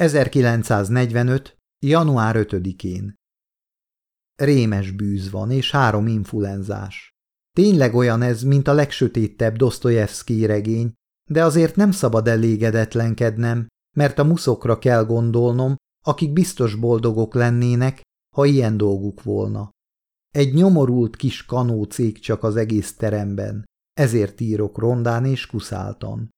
1945. január 5-én. Rémes bűz van, és három influenzás. Tényleg olyan ez, mint a legsötétebb Dostoyevsky regény, de azért nem szabad elégedetlenkednem, mert a muszokra kell gondolnom, akik biztos boldogok lennének, ha ilyen dolguk volna. Egy nyomorult kis kanócék csak az egész teremben, ezért írok rondán és kuszáltan.